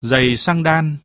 giày sang đan.